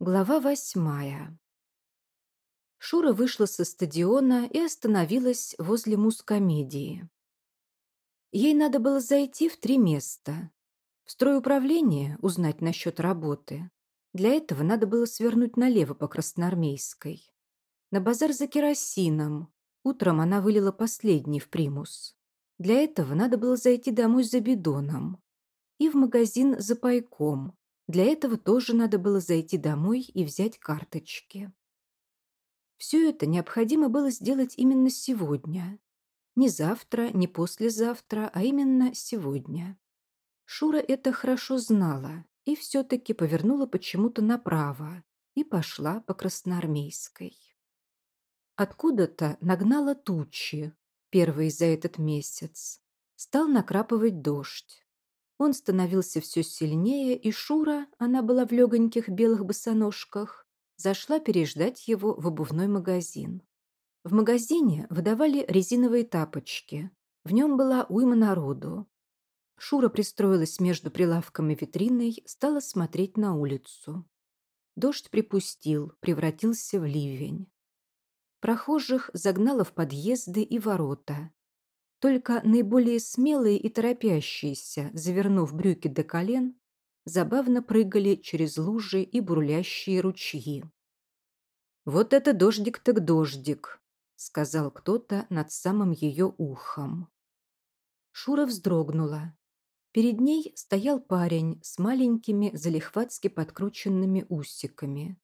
Глава восьмая. Шура вышла со стадиона и остановилась возле мускомедии. Ей надо было зайти в три места. В стройуправление узнать насчет работы. Для этого надо было свернуть налево по Красноармейской. На базар за керосином. Утром она вылила последний в примус. Для этого надо было зайти домой за бидоном. И в магазин за пайком для этого тоже надо было зайти домой и взять карточки. Все это необходимо было сделать именно сегодня. Не завтра, не послезавтра, а именно сегодня. Шура это хорошо знала и все-таки повернула почему-то направо и пошла по Красноармейской. Откуда-то нагнала тучи, первые за этот месяц. Стал накрапывать дождь. Он становился все сильнее, и Шура, она была в легоньких белых босоножках, зашла переждать его в обувной магазин. В магазине выдавали резиновые тапочки. В нем была уйма народу. Шура пристроилась между прилавком и витриной, стала смотреть на улицу. Дождь припустил, превратился в ливень. Прохожих загнало в подъезды и ворота. Только наиболее смелые и торопящиеся, завернув брюки до колен, забавно прыгали через лужи и бурлящие ручьи. «Вот это дождик так дождик», — сказал кто-то над самым ее ухом. Шура вздрогнула. Перед ней стоял парень с маленькими залихватски подкрученными усиками.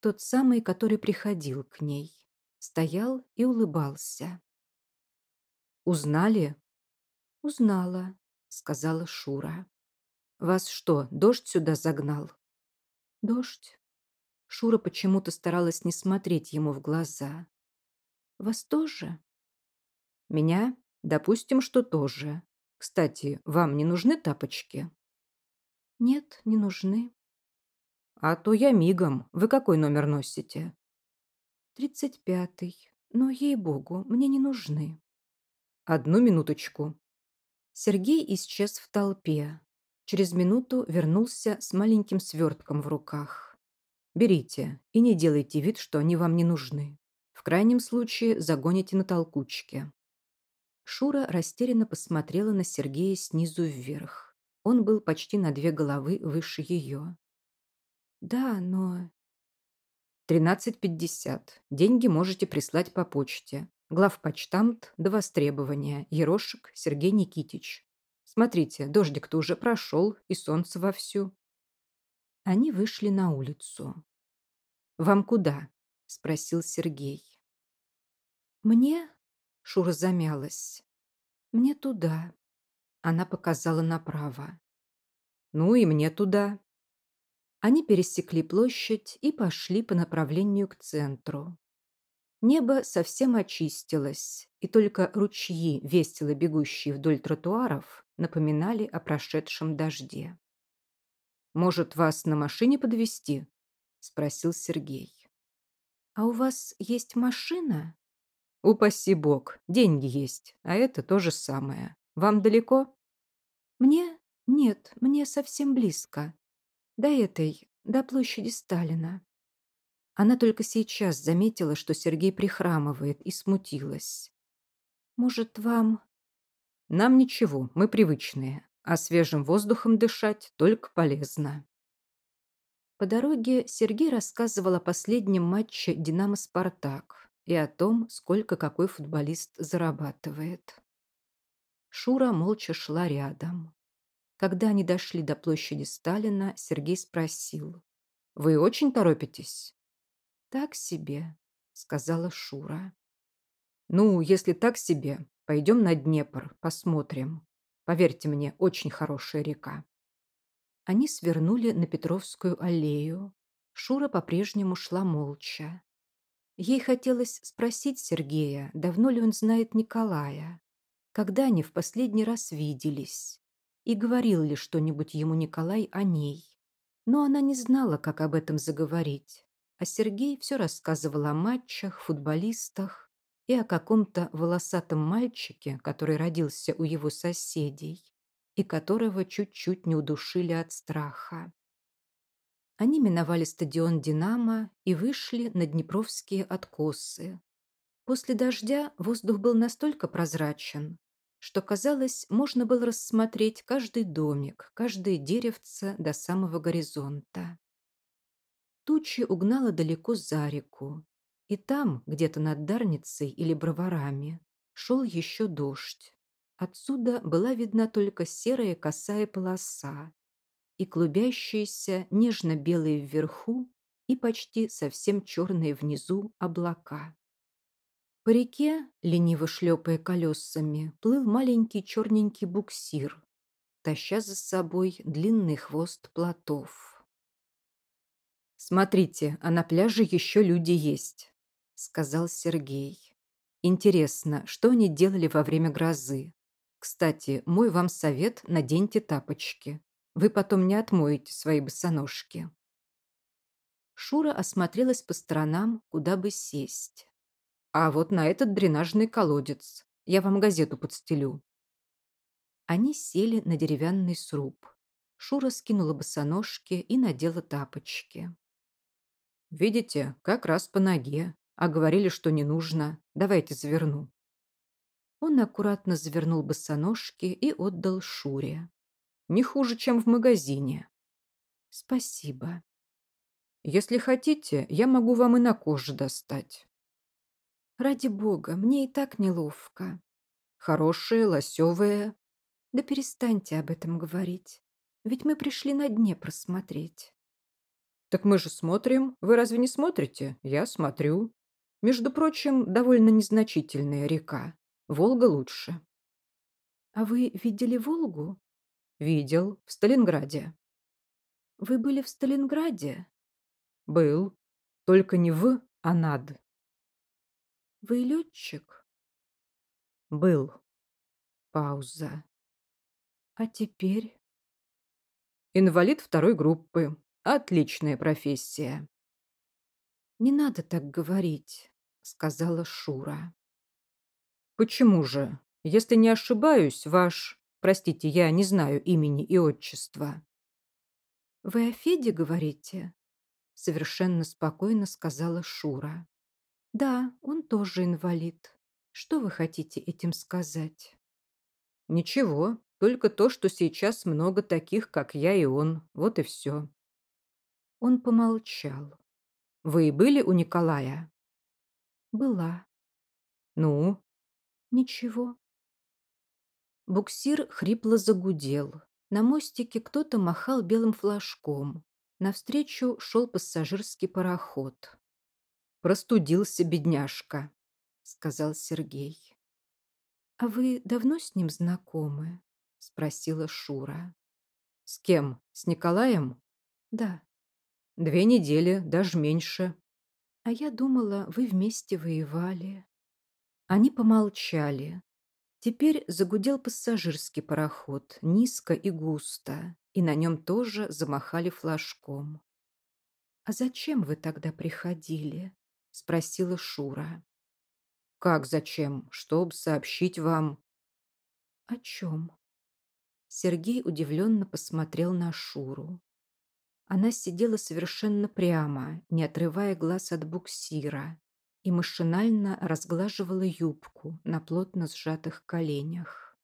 Тот самый, который приходил к ней. Стоял и улыбался. «Узнали?» «Узнала», — сказала Шура. «Вас что, дождь сюда загнал?» «Дождь?» Шура почему-то старалась не смотреть ему в глаза. «Вас тоже?» «Меня? Допустим, что тоже. Кстати, вам не нужны тапочки?» «Нет, не нужны». «А то я мигом. Вы какой номер носите?» «Тридцать пятый. Но, ей-богу, мне не нужны». «Одну минуточку». Сергей исчез в толпе. Через минуту вернулся с маленьким свертком в руках. «Берите и не делайте вид, что они вам не нужны. В крайнем случае загоните на толкучке». Шура растерянно посмотрела на Сергея снизу вверх. Он был почти на две головы выше ее. «Да, но...» «Тринадцать пятьдесят. Деньги можете прислать по почте. Главпочтамт до востребования. Ерошек Сергей Никитич. Смотрите, дождик-то уже прошел, и солнце вовсю. Они вышли на улицу. «Вам куда?» – спросил Сергей. «Мне?» – Шура замялась. «Мне туда». Она показала направо. «Ну и мне туда». Они пересекли площадь и пошли по направлению к центру. Небо совсем очистилось, и только ручьи, весело бегущие вдоль тротуаров, напоминали о прошедшем дожде. «Может, вас на машине подвезти? спросил Сергей. «А у вас есть машина?» «Упаси бог, деньги есть, а это то же самое. Вам далеко?» «Мне? Нет, мне совсем близко. До этой, до площади Сталина». Она только сейчас заметила, что Сергей прихрамывает, и смутилась. «Может, вам...» «Нам ничего, мы привычные, а свежим воздухом дышать только полезно». По дороге Сергей рассказывал о последнем матче «Динамо-Спартак» и о том, сколько какой футболист зарабатывает. Шура молча шла рядом. Когда они дошли до площади Сталина, Сергей спросил. «Вы очень торопитесь?» «Так себе», — сказала Шура. «Ну, если так себе, пойдем на Днепр, посмотрим. Поверьте мне, очень хорошая река». Они свернули на Петровскую аллею. Шура по-прежнему шла молча. Ей хотелось спросить Сергея, давно ли он знает Николая, когда они в последний раз виделись, и говорил ли что-нибудь ему Николай о ней. Но она не знала, как об этом заговорить а Сергей все рассказывал о матчах, футболистах и о каком-то волосатом мальчике, который родился у его соседей и которого чуть-чуть не удушили от страха. Они миновали стадион «Динамо» и вышли на Днепровские откосы. После дождя воздух был настолько прозрачен, что, казалось, можно было рассмотреть каждый домик, каждое деревце до самого горизонта. Тучи угнала далеко за реку, и там, где-то над Дарницей или Броварами, шел еще дождь. Отсюда была видна только серая косая полоса, и клубящиеся нежно-белые вверху и почти совсем черные внизу облака. По реке, лениво шлепая колесами, плыл маленький черненький буксир, таща за собой длинный хвост плотов. «Смотрите, а на пляже еще люди есть», — сказал Сергей. «Интересно, что они делали во время грозы? Кстати, мой вам совет — наденьте тапочки. Вы потом не отмоете свои босоножки. Шура осмотрелась по сторонам, куда бы сесть. А вот на этот дренажный колодец. Я вам газету подстелю. Они сели на деревянный сруб. Шура скинула босоножки и надела тапочки. «Видите, как раз по ноге. А говорили, что не нужно. Давайте заверну». Он аккуратно завернул босоножки и отдал Шуре. Не хуже, чем в магазине. Спасибо. Если хотите, я могу вам и на коже достать. Ради бога, мне и так неловко. Хорошие, лосевые. Да перестаньте об этом говорить. Ведь мы пришли на дне просмотреть. Так мы же смотрим. Вы разве не смотрите? Я смотрю. Между прочим, довольно незначительная река. Волга лучше. А вы видели Волгу? Видел. В Сталинграде. Вы были в Сталинграде? Был. Только не в, а над. Вы летчик? Был. Пауза. А теперь? Инвалид второй группы. Отличная профессия. Не надо так говорить, сказала Шура. Почему же? Если не ошибаюсь, ваш Простите, я не знаю имени и отчества». «Вы о Феде говорите?» Совершенно спокойно сказала Шура. «Да, он тоже инвалид. Что вы хотите этим сказать?» «Ничего, только то, что сейчас много таких, как я и он. Вот и все». Он помолчал. «Вы были у Николая?» «Была». «Ну?» «Ничего. Буксир хрипло загудел. На мостике кто-то махал белым флажком. Навстречу шел пассажирский пароход. «Простудился бедняжка», — сказал Сергей. «А вы давно с ним знакомы?» — спросила Шура. «С кем? С Николаем?» «Да». «Две недели, даже меньше». «А я думала, вы вместе воевали». Они помолчали. Теперь загудел пассажирский пароход, низко и густо, и на нем тоже замахали флажком. «А зачем вы тогда приходили?» — спросила Шура. «Как зачем? Чтоб сообщить вам...» «О чем?» Сергей удивленно посмотрел на Шуру. Она сидела совершенно прямо, не отрывая глаз от буксира, и машинально разглаживала юбку на плотно сжатых коленях.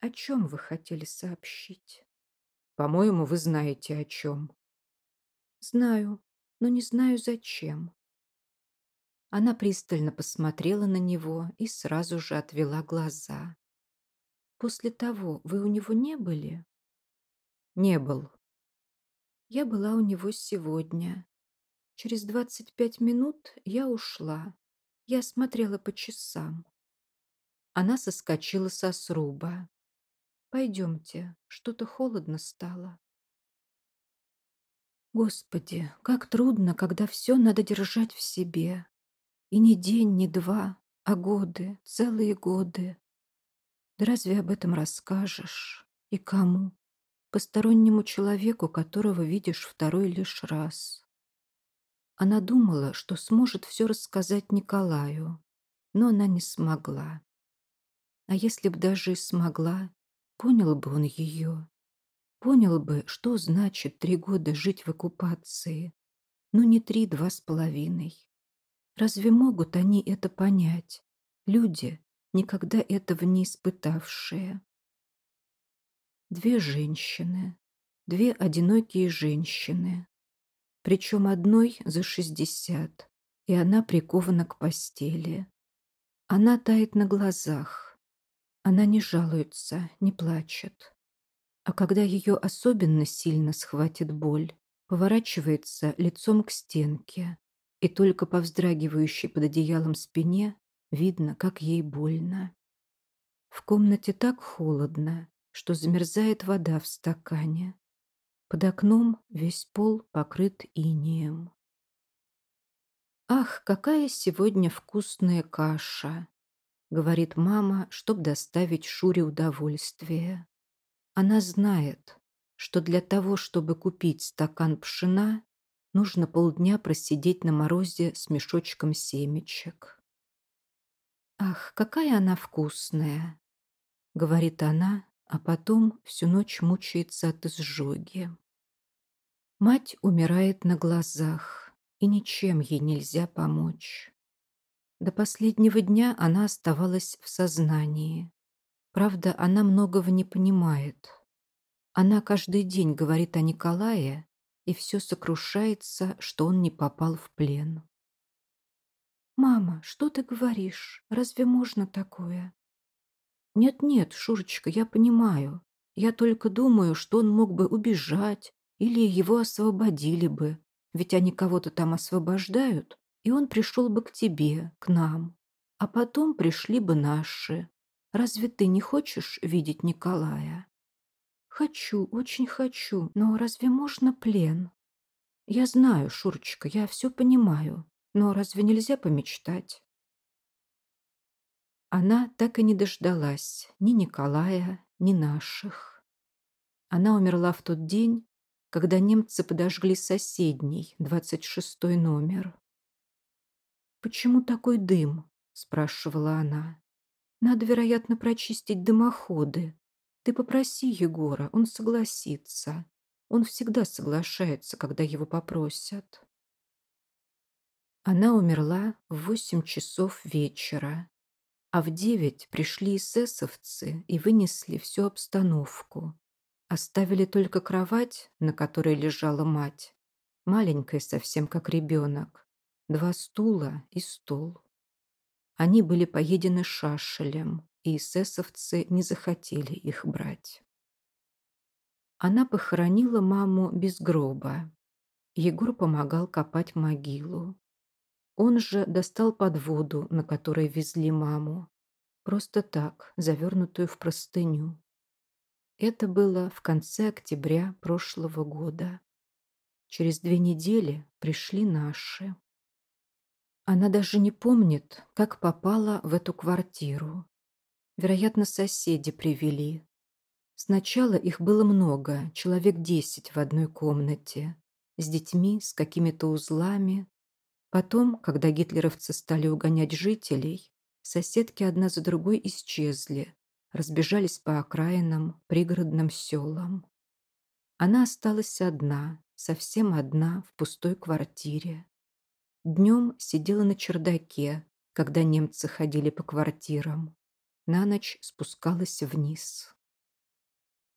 «О чем вы хотели сообщить?» «По-моему, вы знаете, о чем». «Знаю, но не знаю, зачем». Она пристально посмотрела на него и сразу же отвела глаза. «После того вы у него не были?» «Не был». «Я была у него сегодня. Через двадцать пять минут я ушла. Я смотрела по часам. Она соскочила со сруба. «Пойдемте, что-то холодно стало». Господи, как трудно, когда все надо держать в себе. И не день, не два, а годы, целые годы. Да разве об этом расскажешь? И кому? Постороннему человеку, которого видишь второй лишь раз. Она думала, что сможет все рассказать Николаю, но она не смогла. А если б даже и смогла, понял бы он ее. Понял бы, что значит три года жить в оккупации. Ну, не три, два с половиной. Разве могут они это понять? Люди, никогда этого не испытавшие. Две женщины, две одинокие женщины, причем одной за шестьдесят, и она прикована к постели. Она тает на глазах. Она не жалуется, не плачет. А когда ее особенно сильно схватит боль, поворачивается лицом к стенке, и только по вздрагивающей под одеялом спине видно, как ей больно. В комнате так холодно, что замерзает вода в стакане. Под окном весь пол покрыт инеем. «Ах, какая сегодня вкусная каша!» — говорит мама, чтоб доставить Шуре удовольствие. Она знает, что для того, чтобы купить стакан пшена, нужно полдня просидеть на морозе с мешочком семечек. «Ах, какая она вкусная!» — говорит она, а потом всю ночь мучается от изжоги. Мать умирает на глазах, и ничем ей нельзя помочь. До последнего дня она оставалась в сознании. Правда, она многого не понимает. Она каждый день говорит о Николае и все сокрушается, что он не попал в плен. «Мама, что ты говоришь? Разве можно такое?» «Нет-нет, Шурочка, я понимаю. Я только думаю, что он мог бы убежать или его освободили бы, ведь они кого-то там освобождают, и он пришел бы к тебе, к нам, а потом пришли бы наши. Разве ты не хочешь видеть Николая? Хочу, очень хочу, но разве можно плен? Я знаю, Шурочка, я все понимаю, но разве нельзя помечтать? Она так и не дождалась ни Николая, ни наших. Она умерла в тот день, когда немцы подожгли соседний, двадцать шестой номер. «Почему такой дым?» – спрашивала она. Надо, вероятно, прочистить дымоходы. Ты попроси Егора, он согласится. Он всегда соглашается, когда его попросят. Она умерла в восемь часов вечера, а в девять пришли эсэсовцы и вынесли всю обстановку. Оставили только кровать, на которой лежала мать, маленькая совсем как ребенок, два стула и стол. Они были поедены шашелем, и эсэсовцы не захотели их брать. Она похоронила маму без гроба. Егор помогал копать могилу. Он же достал подводу, на которой везли маму. Просто так, завернутую в простыню. Это было в конце октября прошлого года. Через две недели пришли наши. Она даже не помнит, как попала в эту квартиру. Вероятно, соседи привели. Сначала их было много, человек десять в одной комнате, с детьми, с какими-то узлами. Потом, когда гитлеровцы стали угонять жителей, соседки одна за другой исчезли, разбежались по окраинам, пригородным селам. Она осталась одна, совсем одна в пустой квартире. Днем сидела на чердаке, когда немцы ходили по квартирам. На ночь спускалась вниз.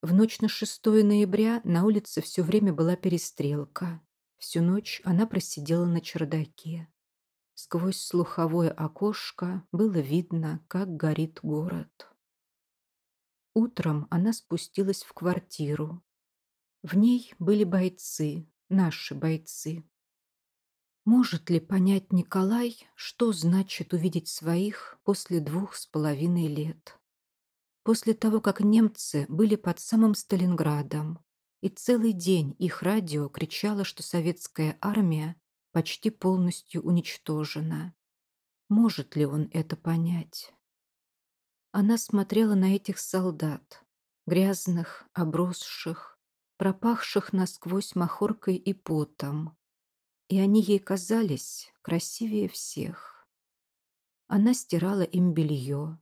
В ночь на 6 ноября на улице все время была перестрелка. Всю ночь она просидела на чердаке. Сквозь слуховое окошко было видно, как горит город. Утром она спустилась в квартиру. В ней были бойцы, наши бойцы. Может ли понять Николай, что значит увидеть своих после двух с половиной лет? После того, как немцы были под самым Сталинградом, и целый день их радио кричало, что советская армия почти полностью уничтожена. Может ли он это понять? Она смотрела на этих солдат, грязных, обросших, пропахших насквозь махоркой и потом, и они ей казались красивее всех. Она стирала им белье,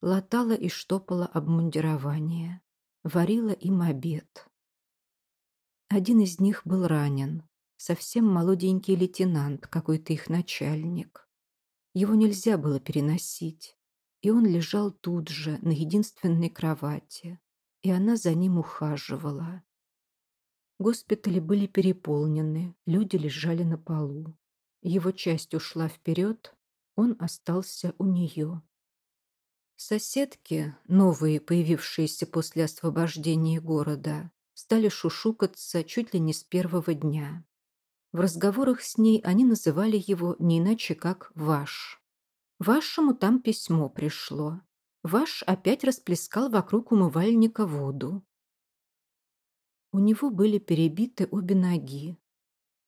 латала и штопала обмундирование, варила им обед. Один из них был ранен. Совсем молоденький лейтенант, какой-то их начальник. Его нельзя было переносить. И он лежал тут же, на единственной кровати. И она за ним ухаживала. Госпитали были переполнены, люди лежали на полу. Его часть ушла вперед, он остался у нее. Соседки, новые, появившиеся после освобождения города, стали шушукаться чуть ли не с первого дня. В разговорах с ней они называли его не иначе, как «ваш». «Вашему там письмо пришло. Ваш опять расплескал вокруг умывальника воду. У него были перебиты обе ноги.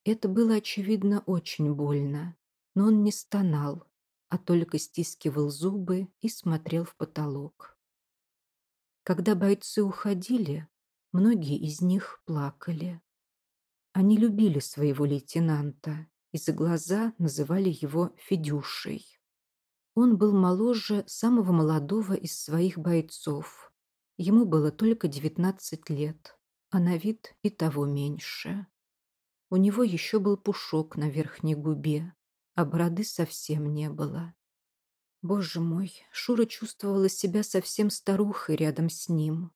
Это было, очевидно, очень больно, но он не стонал, а только стискивал зубы и смотрел в потолок. Когда бойцы уходили, многие из них плакали. Они любили своего лейтенанта и за глаза называли его Федюшей. Он был моложе самого молодого из своих бойцов. Ему было только 19 лет, а на вид и того меньше. У него еще был пушок на верхней губе, а бороды совсем не было. Боже мой, Шура чувствовала себя совсем старухой рядом с ним.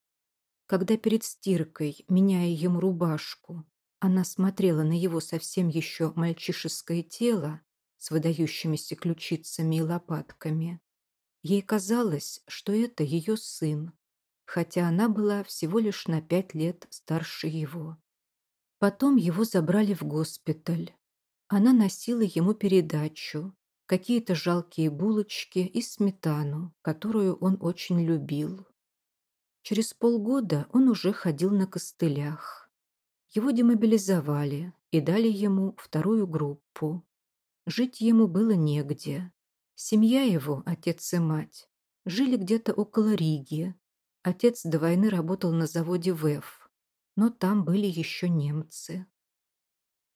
Когда перед стиркой, меняя ему рубашку, она смотрела на его совсем еще мальчишеское тело с выдающимися ключицами и лопатками, ей казалось, что это ее сын, хотя она была всего лишь на пять лет старше его. Потом его забрали в госпиталь. Она носила ему передачу, какие-то жалкие булочки и сметану, которую он очень любил. Через полгода он уже ходил на костылях. Его демобилизовали и дали ему вторую группу. Жить ему было негде. Семья его, отец и мать, жили где-то около Риги. Отец до войны работал на заводе ВЭФ но там были еще немцы.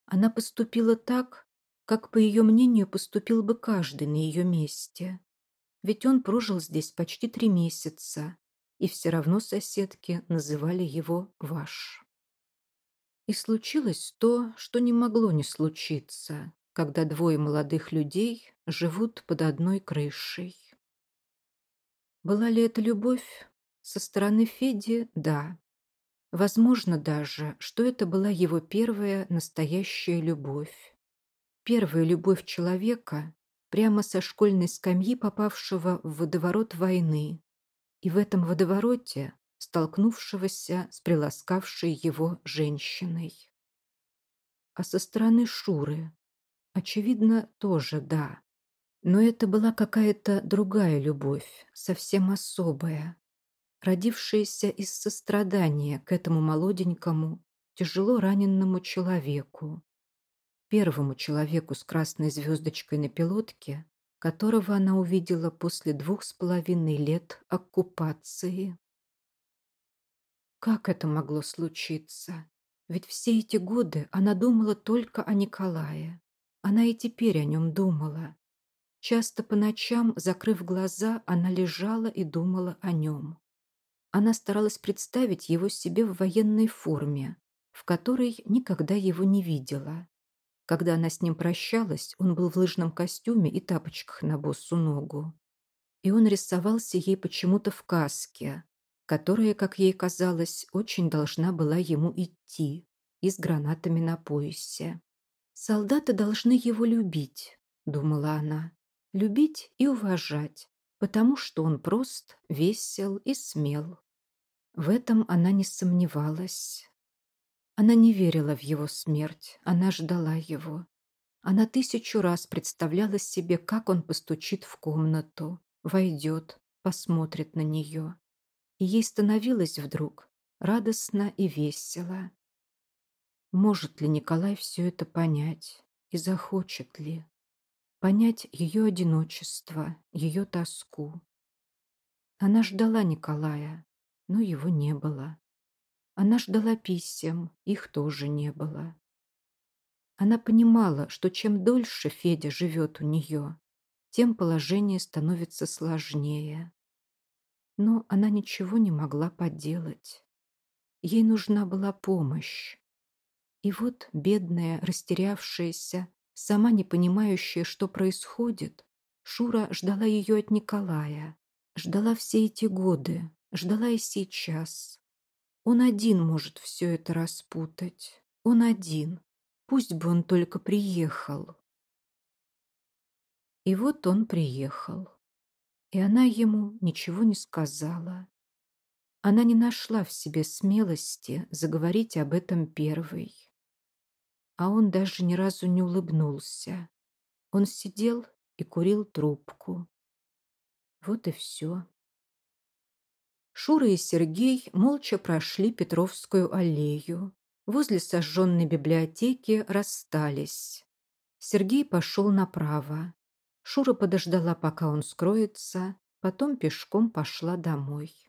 Она поступила так, как, по ее мнению, поступил бы каждый на ее месте. Ведь он прожил здесь почти три месяца, и все равно соседки называли его «ваш». И случилось то, что не могло не случиться, когда двое молодых людей живут под одной крышей. Была ли это любовь? Со стороны Феди – да. Возможно даже, что это была его первая настоящая любовь. Первая любовь человека, прямо со школьной скамьи попавшего в водоворот войны, и в этом водовороте столкнувшегося с приласкавшей его женщиной. А со стороны Шуры, очевидно, тоже да. Но это была какая-то другая любовь, совсем особая, родившаяся из сострадания к этому молоденькому, тяжело раненному человеку. Первому человеку с красной звездочкой на пилотке, которого она увидела после двух с половиной лет оккупации. Как это могло случиться? Ведь все эти годы она думала только о Николае. Она и теперь о нем думала. Часто по ночам, закрыв глаза, она лежала и думала о нем. Она старалась представить его себе в военной форме, в которой никогда его не видела. Когда она с ним прощалась, он был в лыжном костюме и тапочках на боссу ногу. И он рисовался ей почему-то в каске, которая, как ей казалось, очень должна была ему идти, и с гранатами на поясе. «Солдаты должны его любить», — думала она, — «любить и уважать, потому что он прост, весел и смел. В этом она не сомневалась. Она не верила в его смерть, она ждала его. Она тысячу раз представляла себе, как он постучит в комнату, войдет, посмотрит на нее. И ей становилось вдруг радостно и весело. Может ли Николай все это понять и захочет ли? понять ее одиночество, ее тоску. Она ждала Николая, но его не было. Она ждала писем, их тоже не было. Она понимала, что чем дольше Федя живет у нее, тем положение становится сложнее. Но она ничего не могла поделать. Ей нужна была помощь. И вот бедная, растерявшаяся, сама не понимающая, что происходит, Шура ждала ее от Николая. Ждала все эти годы, ждала и сейчас. Он один может все это распутать. Он один. Пусть бы он только приехал. И вот он приехал. И она ему ничего не сказала. Она не нашла в себе смелости заговорить об этом первой. А он даже ни разу не улыбнулся. Он сидел и курил трубку. Вот и все. Шура и Сергей молча прошли Петровскую аллею. Возле сожженной библиотеки расстались. Сергей пошел направо. Шура подождала, пока он скроется, потом пешком пошла домой.